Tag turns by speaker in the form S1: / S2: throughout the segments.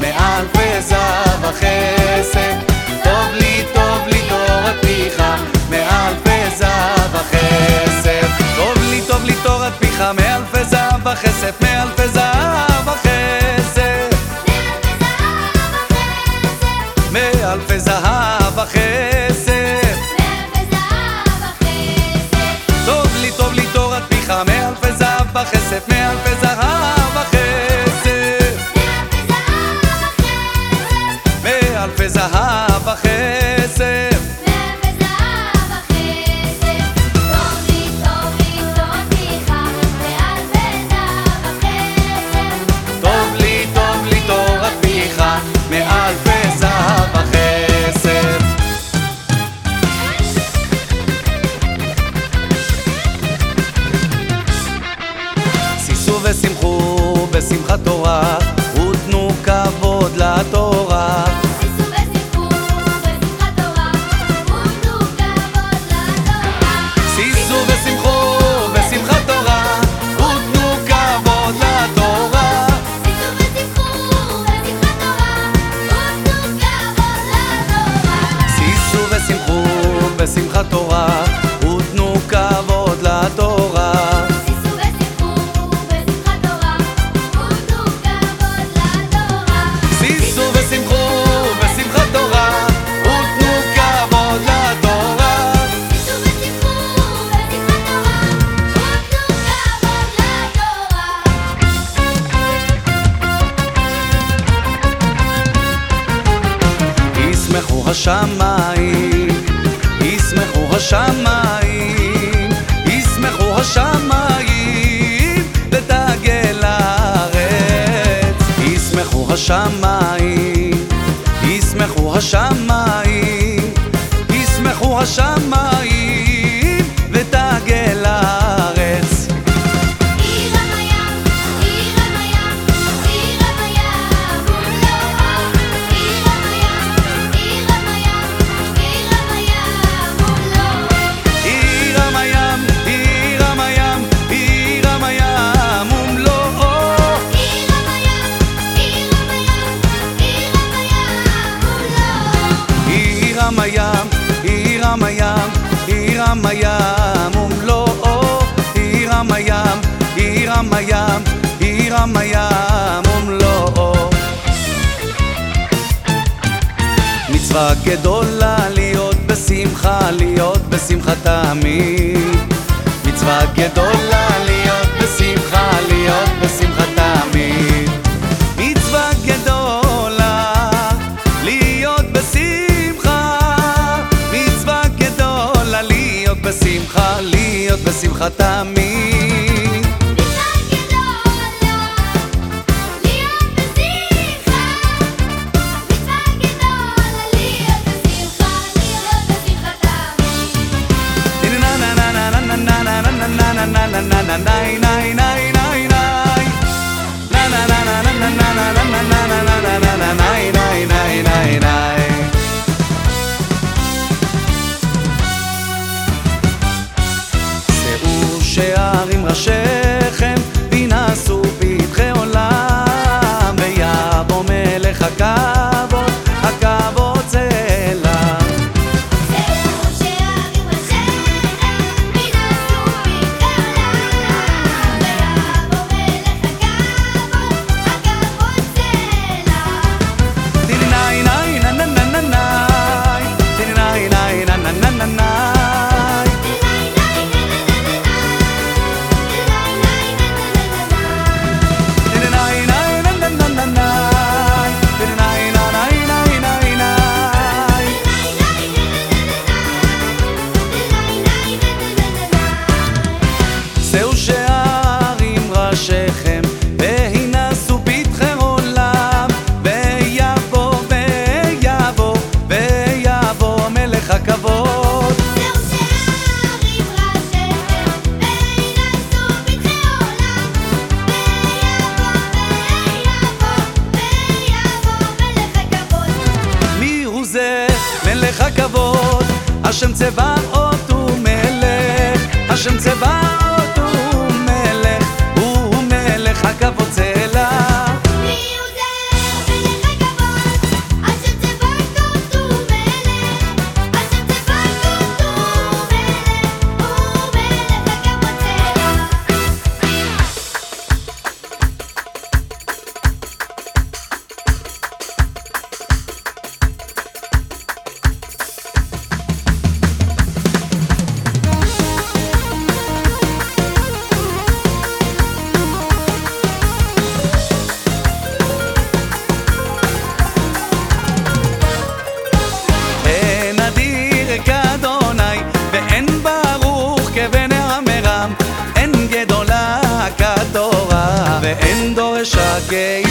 S1: מעל וזהב החסד. השמיים, ישמחו השמיים, ישמחו השמיים, לתגל הארץ. ישמחו השמיים, ישמחו השמיים, ישמחו השמיים. לא, הים ומלואו, עיר עם הים, עיר עם הים, עיר עם הים ומלואו. לא, מצווה גדולה להיות בשמחה, להיות בשמחה תמיד. מצווה גדולה להיות השם Zanzibar. shaggy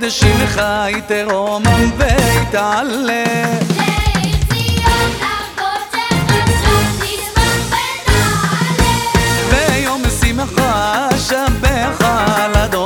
S1: קודשים לך יתרומם ויתעלה.
S2: לעיר ציון
S1: אשבך על
S2: אדום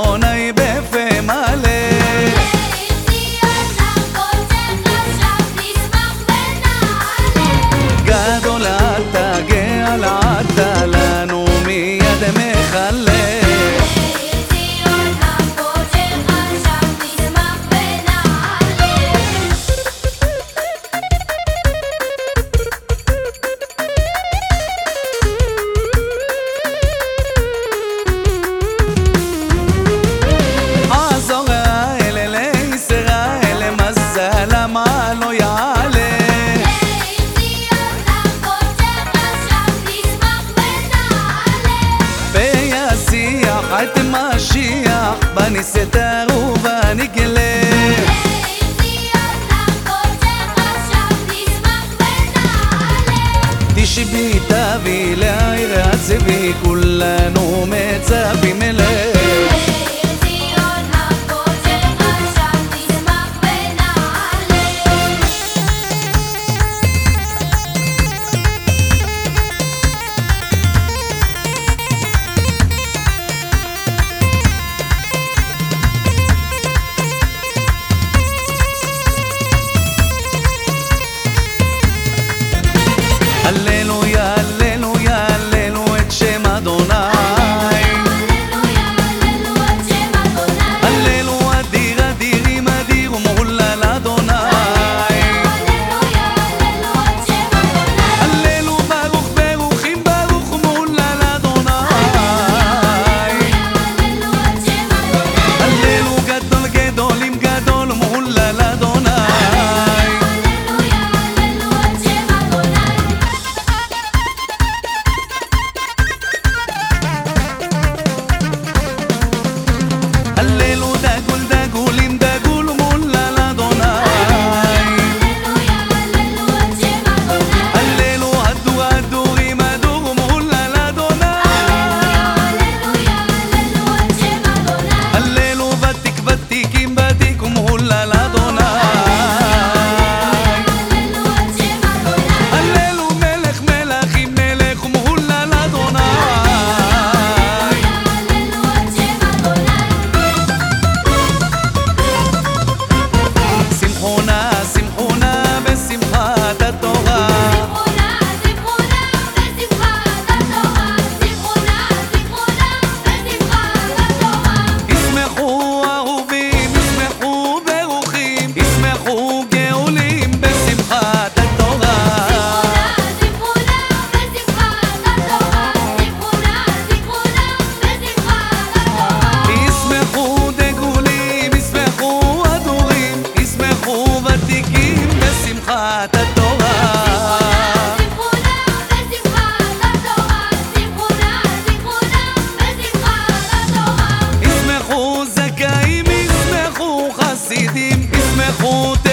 S1: pergunta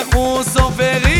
S1: ישמחו מלכים,